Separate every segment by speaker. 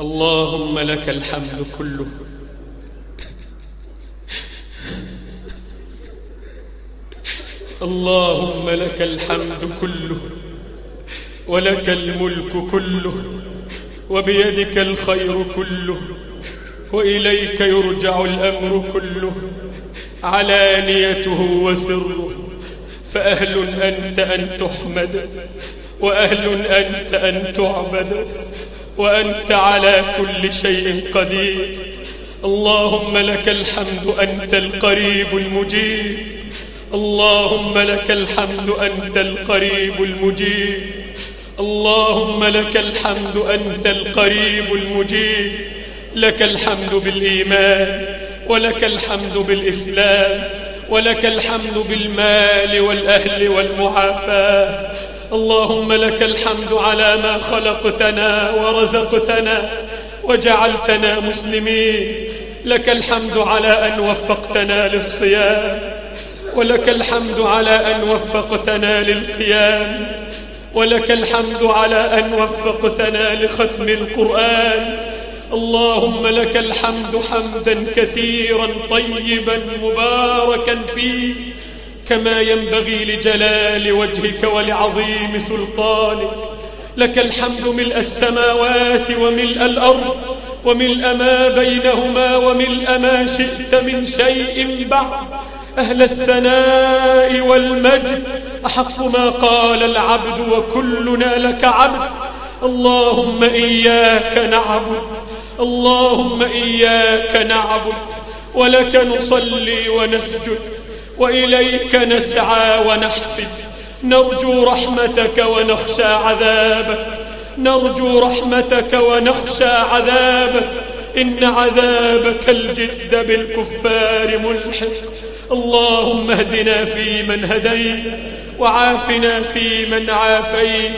Speaker 1: اللهم لك الحمد كله. اللهم لك الحمد كله. ولك الملك كله. وبيدك الخير كله. وإليك يرجع الأمر كله. علانيته وسره. فأهل أنت أن تحمد. وأهل أنت أن تعبد. وأنت على كل شيء قدير. اللهم لك الحمد أنت القريب المجيب. اللهم لك الحمد أنت القريب المجيب. اللهم لك الحمد أنت القريب المجيب. لك الحمد بالإيمان ولك الحمد بالإسلام ولك الحمد بالمال والأهل والمعافاة. اللهم لك الحمد على ما خلقتنا ورزقتنا وجعلتنا مسلمين. لك الحمد على أن وفقتنا للصيام. ولك الحمد على أن وفقتنا للقيام. ولك الحمد على أن وفقتنا لختم القرآن. اللهم لك الحمد حمدا كثيرا طيبا مباركا فيه. كما ينبغي لجلال وجهك ولعظيم سلطانك. لك الحمد ملء السماوات وملء الأرض وملء ما بينهما وملء ما شئت من شيء بعد. أهل الثناء والمجد أحق ما قال العبد وكلنا لك عبد. اللهم إياك نعبد اللهم إياك نعبد ولك نصلي ونسجد. وإليك نسعى ونحفد. نرجو رحمتك ونخشى عذابك. نرجو رحمتك ونخشى عذابك. إن عذابك الجد بالكفار ملحق. اللهم اهدنا فيمن هديت وعافنا فيمن عافيت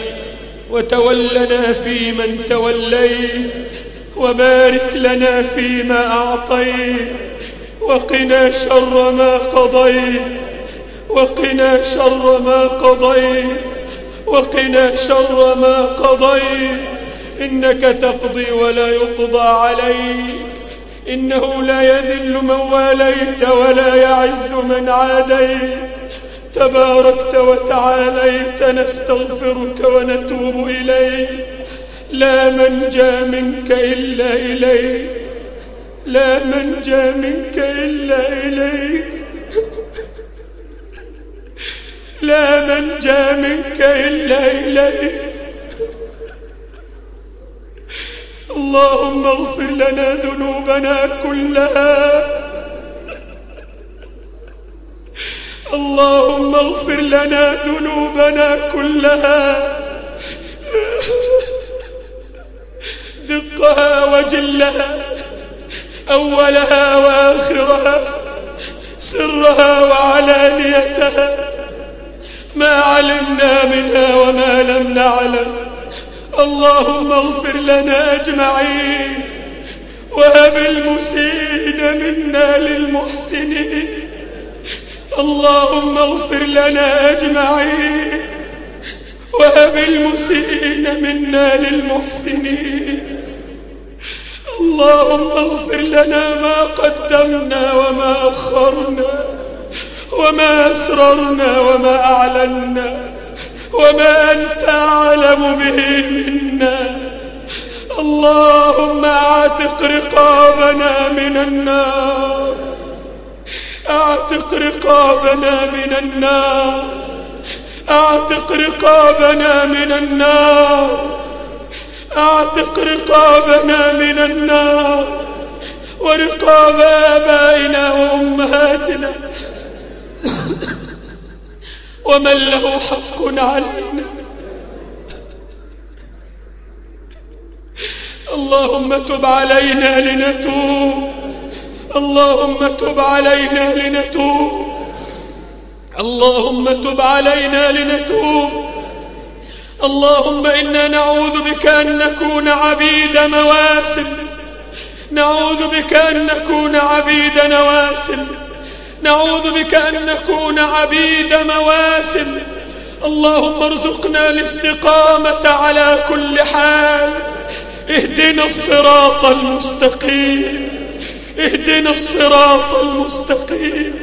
Speaker 1: وتولنا فيمن توليت وبارك لنا فيما أعطيت وقنا شر ما قضيت وقنا شر ما قضيت وقنا شر ما قضيت. إنك تقضي ولا يقضى عليك إنه لا يذل من واليت ولا يعز من عاديت. تباركت وتعاليت نستغفرك ونتوب إليك. لا منجى منك إلا إليك. لا منجى منك إلا إليك لا منجى منك إلا إليك اللهم اغفر لنا ذنوبنا كلها. اللهم اغفر لنا ذنوبنا كلها. دقها وجلها. أولها وآخرها سرها وعلانيتها. ما علمنا منها وما لم نعلم. اللهم اغفر لنا أجمعين. وهب المسيئين منا للمحسنين. اللهم اغفر لنا أجمعين. وهب المسيئين منا للمحسنين. اللهم اغفر لنا ما قدمنا وما أخرنا وما أسررنا وما أعلنا وما أنت أعلم به منا. اللهم أعتق رقابنا من النار. أعتق رقابنا من النار. أعتق رقابنا من النار. اعتق رقابنا من النار ورقاب آبائنا وأمهاتنا. ومن له حق علينا. اللهم تب علينا لنتوب. اللهم تب علينا لنتوب. اللهم تب علينا لنتوب. اللهم إنا نعوذ بك أن نكون عبيد مواسم نعوذ بك أن نكون عبيد نواسم نعوذ بك أن نكون عبيد مواسم اللهم ارزقنا الاستقامة على كل حال. اهدنا الصراط المستقيم. اهدنا الصراط المستقيم.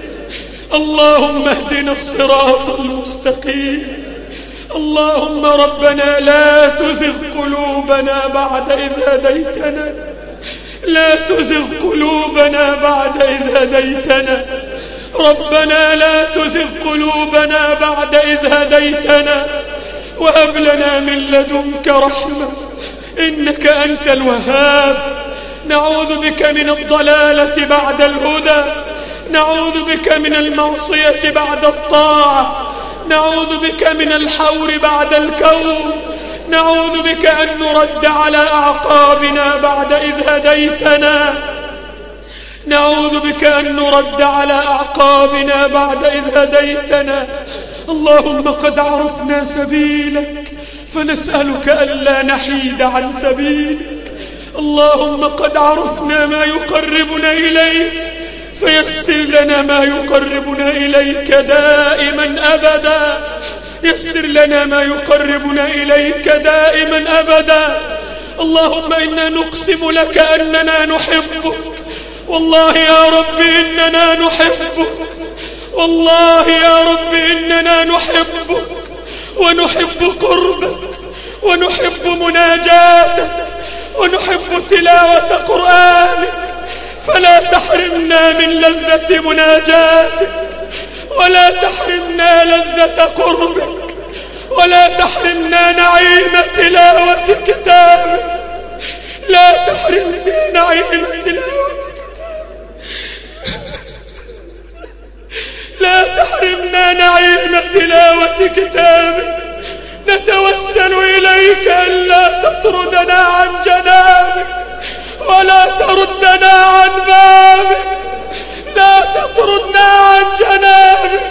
Speaker 1: اللهم اهدنا الصراط المستقيم. اللهم ربنا لا تزغ قلوبنا بعد إذ هديتنا. لا تزغ قلوبنا بعد إذ هديتنا. ربنا لا تزغ قلوبنا بعد إذ هديتنا. وهب لنا من لدنك رحمة. إنك أنت الوهاب. نعوذ بك من الضلالة بعد الهدى. نعوذ بك من المعصية بعد الطاعة. نعوذ بك من الحور بعد الكون. نعوذ بك أن نرد على أعقابنا بعد إذ هديتنا. نعوذ بك أن نرد على أعقابنا بعد إذ هديتنا. اللهم قد عرفنا سبيلك فنسألك ألا نحيد عن سبيلك. اللهم قد عرفنا ما يقربنا إليك فيسر لنا ما يقربنا إليك دائما أبدا. يسر لنا ما يقربنا إليك دائما أبدا. اللهم إنا نقسم لك أننا نحبك. والله يا رب إننا نحبك. والله يا رب إننا نحبك. ونحب قربك. ونحب مناجاتك. ونحب تلاوة قرآنك. فلا تحرمنا من لذة مناجاتك ولا تحرمنا لذة قربك ولا تحرمنا نعيم تلاوة كتابك. لا تحرمنا نعيم تلاوة لا تحرمنا نعيم تلاوة كتابك. نتوسل إليك ألا تطردنا عن جنابك ولا تردنا عن بابك لا تطردنا عن جنابك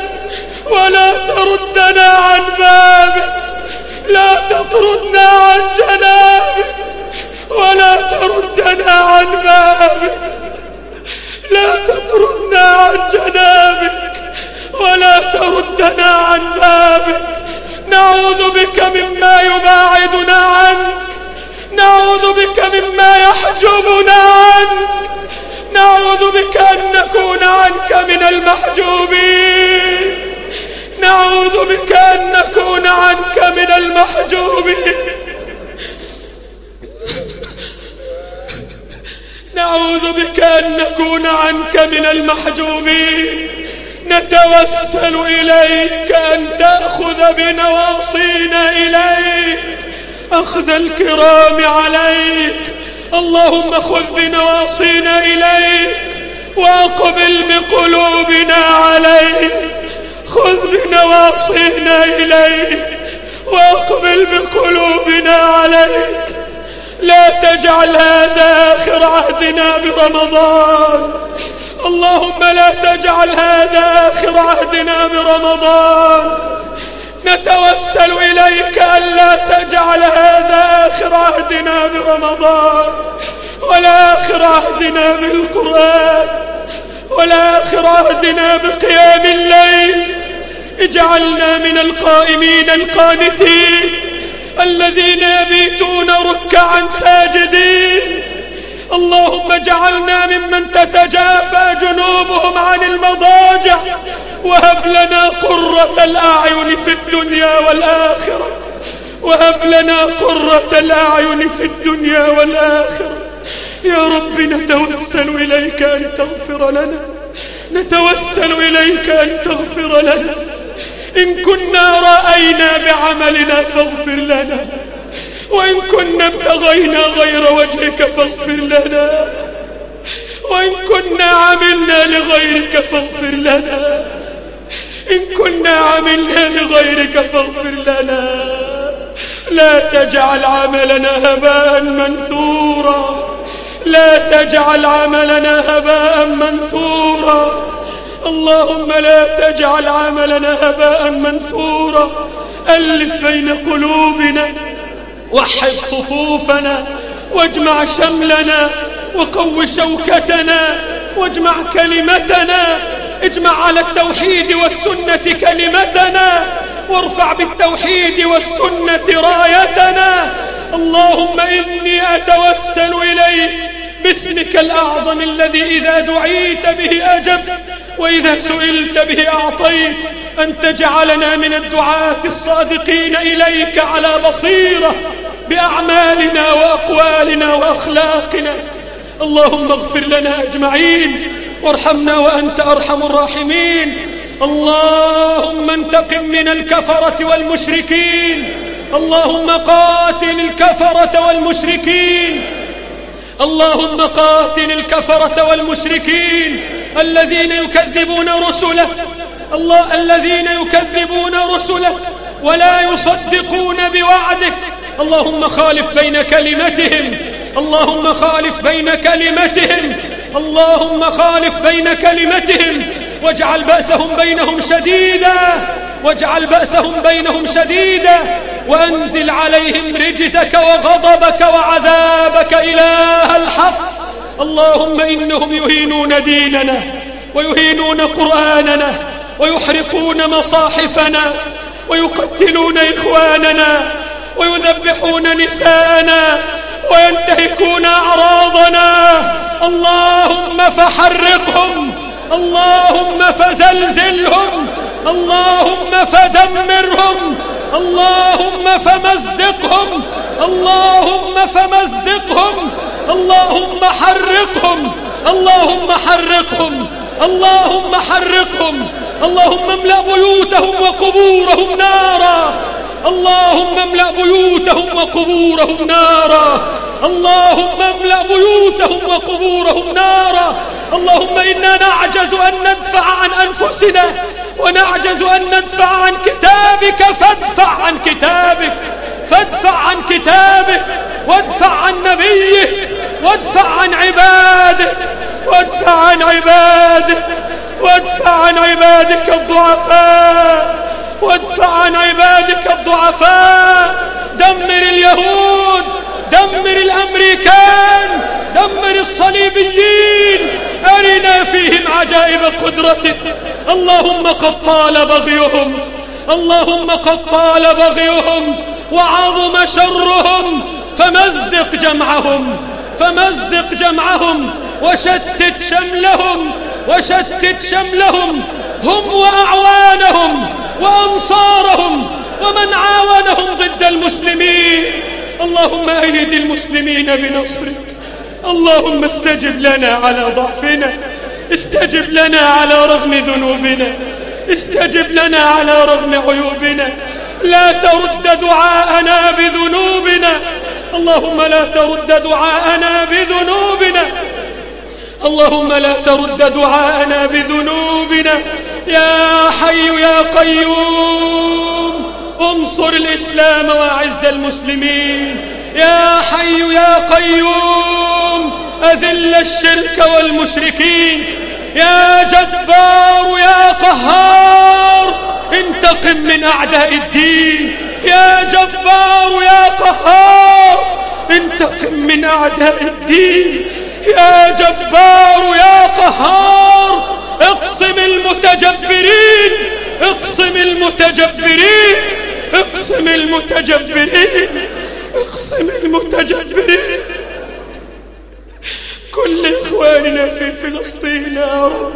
Speaker 1: ولا تردنا عن بابك لا تطردنا عن جنابك ولا تردنا عن بابك لا تطردنا عن جنابك ولا تردنا عن بابك. نعوذ بك مما يباعدنا نعوذ بك مما يحجبنا عنك. نعوذ بك أن نكون عنك من المحجوبين. نعوذ بك أن نكون عنك من المحجوبين. نعوذ بك أن نكون عنك من المحجوبين. نتوسل إليك أن تأخذ بنواصينا إليك. أخذ الكرام عليك. اللهم خذ بنواصينا إليك وأقبل بقلوبنا عليك. خذ بنواصينا إليك وأقبل بقلوبنا عليك. لا تجعل هذا آخر عهدنا برمضان. اللهم لا تجعل هذا آخر عهدنا برمضان. نتوسل إليك ألا تجعل هذا آخر عهدنا برمضان ولا آخر عهدنا بالقرآن ولا آخر عهدنا بقيام الليل. اجعلنا من القائمين القانتين الذين يبيتون ركعا ساجدين. اللهم اجعلنا ممن تتجافى جنوبهم عن المضاجع وهب لنا قرة الأعين في الدنيا والآخرة. وهب لنا قرة الأعين في الدنيا والآخرة. يا رب نتوسل إليك أن تغفر لنا. نتوسل إليك أن تغفر لنا. إن كنا رأينا بعملنا فاغفر لنا. وإن كنا ابتغينا غير وجهك فاغفر لنا. وإن كنا عملنا لغيرك فاغفر لنا. إن كنا عملنا لغيرك فاغفر لنا. لا تجعل عملنا هباء منثورا. لا تجعل عملنا هباء منثورا. اللهم لا تجعل عملنا هباء منثورا. ألف بين قلوبنا وحد صفوفنا واجمع شملنا وقو شوكتنا واجمع كلمتنا اجمع على التوحيد والسنة كلمتنا وارفع بالتوحيد والسنة رايتنا. اللهم إني أتوسل إليك باسمك الأعظم الذي إذا دعيت به أجب وإذا سئلت به أعطيت. أن تجعلنا من الدعاة الصادقين إليك على بصيرة بأعمالنا وأقوالنا وأخلاقنا. اللهم اغفر لنا أجمعين. وارحمنا وأنت أرحم الراحمين. اللهم انتقم من الكفرة والمشركين. اللهم قاتل الكفرة والمشركين. اللهم قاتل الكفرة والمشركين. الذين يكذبون رسلك الله الذين يكذبون رسلك ولا يصدقون بوعدك اللهم خالف بين كلمتهم. اللهم خالف بين كلمتهم. اللهم خالف بين كلمتهم واجعل بأسهم بينهم شديدا واجعل بأسهم بينهم شديدا وأنزل عليهم رجزك وغضبك وعذابك إله الحق. اللهم إنهم يهينون ديننا ويهينون قرآننا ويحرقون مصاحفنا ويقتلون إخواننا ويذبحون نساءنا وينتهكون أعراضنا. اللهم فحرقهم. اللهم فزلزلهم. اللهم فدمرهم. اللهم فمزقهم. اللهم فمزقهم. اللهم حرقهم. اللهم حرقهم. اللهم حرقهم. اللهم املأ بيوتهم وقبورهم نارا. اللهم املأ بيوتهم وقبورهم نارا. اللهم املأ بيوتهم وقبورهم نارا. اللهم إنا نعجز أن ندفع عن أنفسنا ونعجز أن ندفع عن كتابك. فادفع عن كتابك. فادفع عن كتابك. وادفع عن نبيه. وادفع عن عبادك وادفع عن عبادك وادفع عن عبادك الضعفاء. الضعفاء دمر اليهود دمر الأمريكان دمر الصليبيين أرنا فيهم عجائب قدرتك. اللهم قد طال بغيهم اللهم قد طال بغيهم وعظم شرهم فمزق جمعهم فمزق جمعهم وشتت شملهم وشتت شملهم هم وأعوانهم وأنصارهم ومن عاونهم ضد المسلمين. اللهم أيد المسلمين بنصرك. اللهم استجب لنا على ضعفنا. استجب لنا على رغم ذنوبنا. استجب لنا على رغم عيوبنا. لا ترد دعاءنا بذنوبنا. اللهم لا ترد دعاءنا بذنوبنا. اللهم لا ترد دعاءنا بذنوبنا. يا حي يا قيوم. انصر الإسلام وأعز المسلمين. يا حي يا قيوم أذل الشرك والمشركين. يا جبار يا قهار انتقم من أعداء الدين. يا جبار يا قهار انتقم من أعداء الدين. يا جبار يا قهار اقسم المتجبرين اقسم المتجبرين. اقسم المتجبرين اقسم المتجبرين. كل إخواننا في فلسطين يا رب.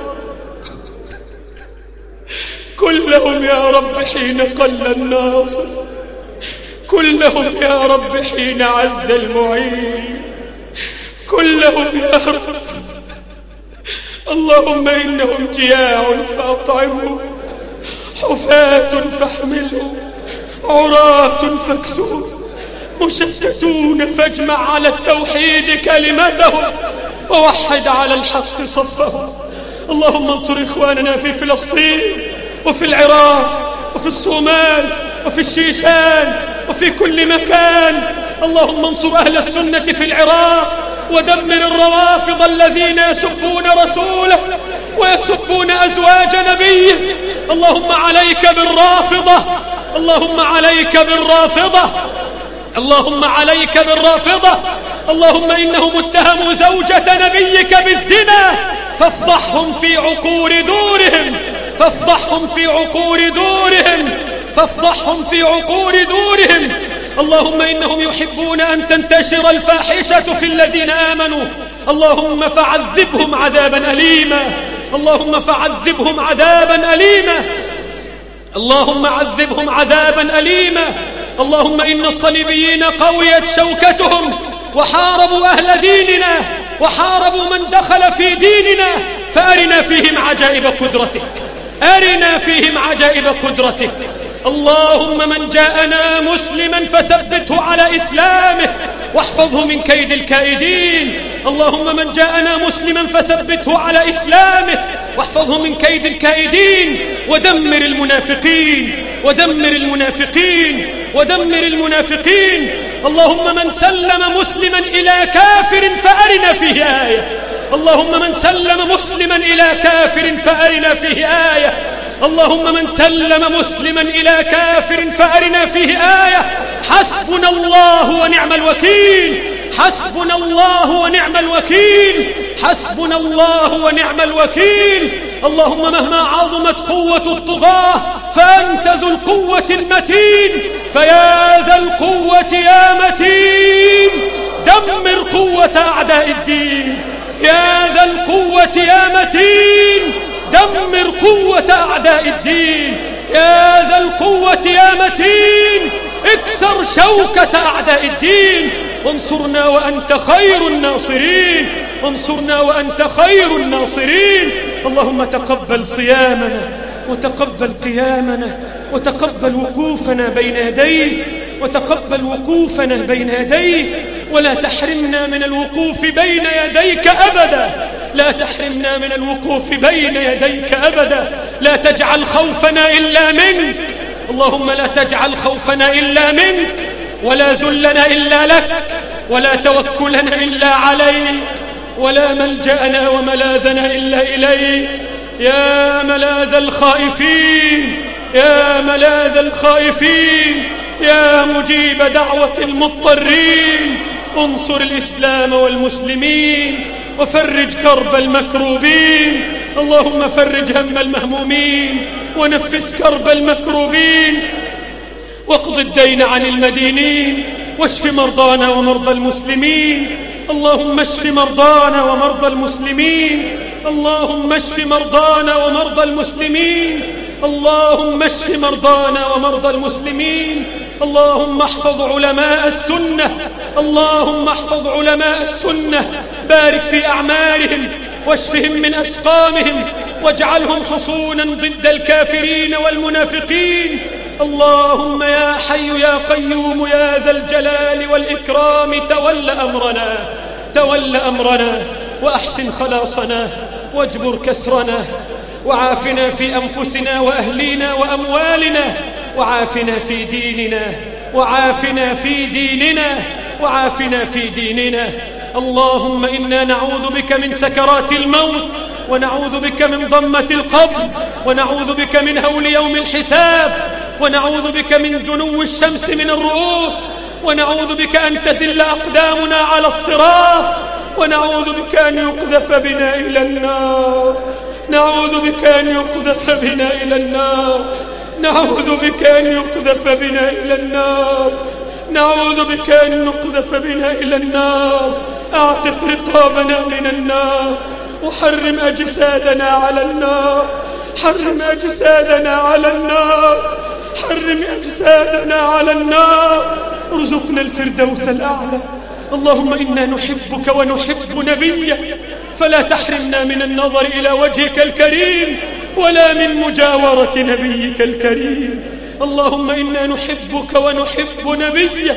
Speaker 1: كلهم يا رب حين قل الناصر كلهم يا رب حين عز المعين. كلهم يا رب. اللهم إنهم جياع فأطعمهم حفاة فاحملهم عراة فاكسوهم مشتتون فاجمع على التوحيد كلمتهم ووحد على الحق صفهم اللهم انصر إخواننا في فلسطين وفي العراق وفي الصومال وفي الشيشان وفي كل مكان. اللهم انصر أهل السنة في العراق. ودمر الروافض الذين يسبون رسوله ويسبون أزواج نبيه. اللهم عليك بالرافضة. اللهم عليك بالرافضة. اللهم عليك بالرافضة. اللهم إنهم اتهموا زوجة نبيك بالزنا. فافضحهم في عقور دورهم. فافضحهم في عقور دورهم. فافضحهم في عقور دورهم. اللهم إنهم يحبون أن تنتشر الفاحشة في الذين آمنوا. اللهم فعذبهم عذابا أليما. اللهم فعذبهم عذابا أليما. اللهم عذبهم عذابا أليما. اللهم إن الصليبيين قويت شوكتهم وحاربوا أهل ديننا وحاربوا من دخل في ديننا فأرنا فيهم عجائب قدرتك. أرنا فيهم عجائب قدرتك. اللهم من جاءنا مسلما فثبته على إسلامه. واحفظه من كيد الكائدين. اللهم من جاءنا مسلما فثبته على إسلامه. واحفظه من كيد الكائدين. ودمر المنافقين. ودمر المنافقين. ودمر المنافقين. اللهم من سلم مسلما إلى كافر فأرنا فيه آية. اللهم من سلم مسلما إلى كافر فأرنا فيه آية. اللهم من سلم مسلما إلى كافر فأرنا فيه آية. حسبنا الله ونعم الوكيل. حسبنا الله ونعم الوكيل. حسبنا الله ونعم الوكيل. اللهم مهما عظمت قوة الطغاة فأنت ذو القوة المتين. فيا ذا القوة يا متين. دمر قوة أعداء الدين. يا ذا القوة يا متين. دمر قوة أعداء الدين. يا ذا القوة يا متين. اكسر شوكة أعداء الدين. وانصرنا وأنت خير الناصرين. وانصرنا وأنت خير الناصرين. اللهم تقبل صيامنا وتقبل قيامنا وتقبل وقوفنا بين يديك. وتقبل وقوفنا بين يديك. ولا تحرمنا من الوقوف بين يديك أبدا. لا تحرمنا من الوقوف بين يديك أبدا. لا تجعل خوفنا إلا منك. اللهم لا تجعل خوفنا إلا منك. ولا ذلنا إلا لك. ولا توكلنا إلا عليك. ولا ملجأنا وملاذنا إلا إليك. يا ملاذ الخائفين. يا ملاذ الخائفين. يا مجيب دعوة المضطرين. انصر الإسلام والمسلمين. وفرج كرب المكروبين. اللهم فرج هم المهمومين. ونفس كرب المكروبين. واقض الدين عن المدينين. واشف مرضانا ومرضى المسلمين. اللهم اشف مرضانا ومرضى المسلمين. اللهم اشف مرضانا ومرضى المسلمين. اللهم اشف مرضانا ومرضى المسلمين. اللهم احفظ علماء السنة. اللهم احفظ علماء السنة. بارك في أعمالهم واشفهم من أسقامهم واجعلهم حصونا ضد الكافرين والمنافقين. اللهم يا حي يا قيوم يا ذا الجلال والإكرام تول أمرنا تول أمرنا وأحسن خلاصنا واجبر كسرنا وعافنا في أنفسنا وأهلينا وأموالنا. وعافنا في ديننا وعافنا في ديننا وعافنا في ديننا. اللهم إنا نعوذ بك من سكرات الموت ونعوذ بك من ضمة القبر ونعوذ بك من هول يوم الحساب ونعوذ بك من دنو الشمس من الرؤوس ونعوذ بك أن تزل أقدامنا على الصراط ونعوذ بك أن يقذف بنا إلى النار. نعوذ بك أن يقذف بنا إلى النار. نعوذ بك أن يقذف بنا إلى النار. نعوذ بك أن نقذف بنا إلى النار. أعتق رقابنا من النار. وحرم أجسادنا على النار. حرم أجسادنا على النار. حرم أجسادنا على النار. ارزقنا الفردوس الأعلى. اللهم إنا نحبك ونحب نبيك. فلا تحرمنا من النظر إلى وجهك الكريم. ولا من مجاورة نبيك الكريم. اللهم إنا نحبك ونحب نبيك.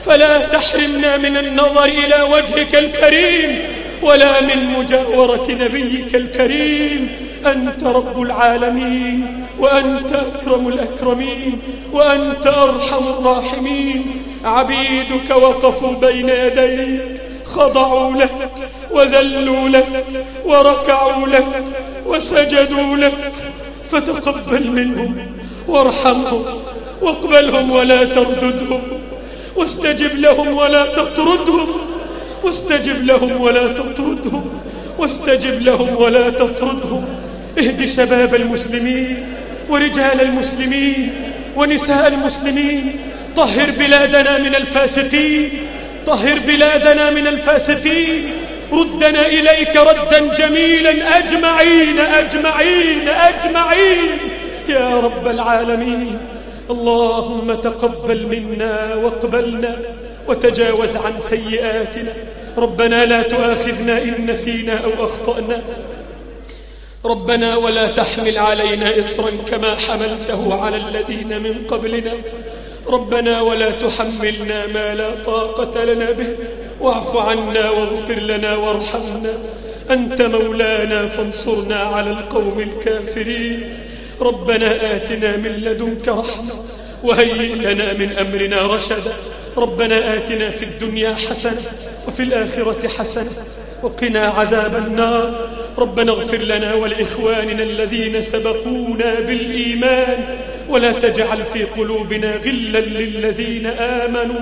Speaker 1: فلا تحرمنا من النظر إلى وجهك الكريم. ولا من مجاورة نبيك الكريم. أنت رب العالمين وأنت أكرم الأكرمين وأنت أرحم الراحمين. عبيدك وقفوا بين يديك خضعوا لك وذلوا لك وركعوا لك وسجدوا لك فتقبل منهم وارحمهم واقبلهم ولا ترددهم واستجب لهم ولا تطردهم واستجب لهم ولا تطردهم واستجب لهم ولا تطردهم. اهد شباب المسلمين ورجال المسلمين ونساء المسلمين طهر بلادنا من الفاسقين طهر بلادنا من الفاسقين. ردنا إليك ردا جميلا أجمعين أجمعين أجمعين. يا رب العالمين اللهم تقبل منا واقبلنا وتجاوز عن سيئاتنا. ربنا لا تؤاخذنا إن نسينا أو أخطأنا. ربنا ولا تحمل علينا إصرا كما حملته على الذين من قبلنا. ربنا ولا تحملنا ما لا طاقة لنا به. واعف عنا واغفر لنا وارحمنا. أنت مولانا فانصرنا على القوم الكافرين. ربنا آتنا من لدنك رحمة وهيئ لنا من أمرنا رشدا. ربنا آتنا في الدنيا حسنة وفي الآخرة حسنة وقنا عذاب النار. ربنا اغفر لنا ولإخواننا الذين سبقونا بالإيمان. ولا تجعل في قلوبنا غلا للذين آمنوا.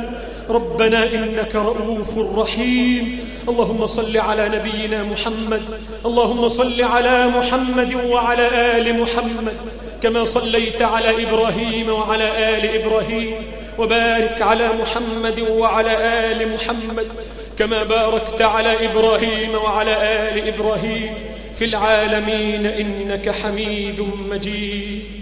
Speaker 1: ربنا إنك رؤوف رحيم. اللهم صل على نبينا محمد. اللهم صل على محمد وعلى آل محمد. كما صليت على إبراهيم وعلى آل إبراهيم. وبارك على محمد وعلى آل محمد. كما باركت على إبراهيم وعلى آل إبراهيم. في العالمين إنك حميد مجيد.